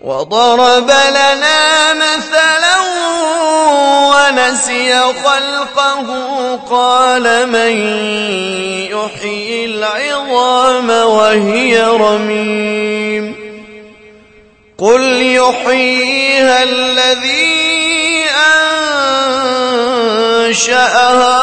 وضرب لنا مثلا ونسي خلقه قال من يحيي العظام وهي رميم قل يحييها الذي أنشأها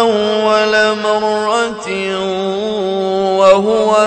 أول مرة وهو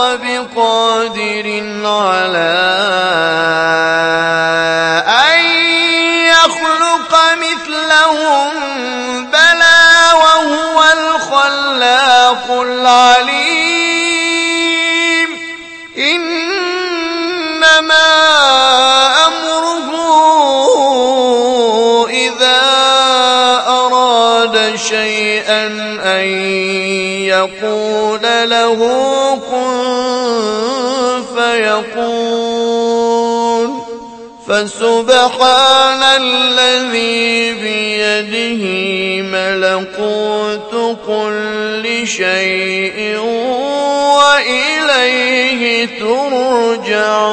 والأرض بقادر على أن يخلق مثلهم بلى وهو الخلاق العليم. إنما شيئا أن يقول له كن فيكون فسبحان الذي بيده ملكوت كل شيء وإليه ترجعون.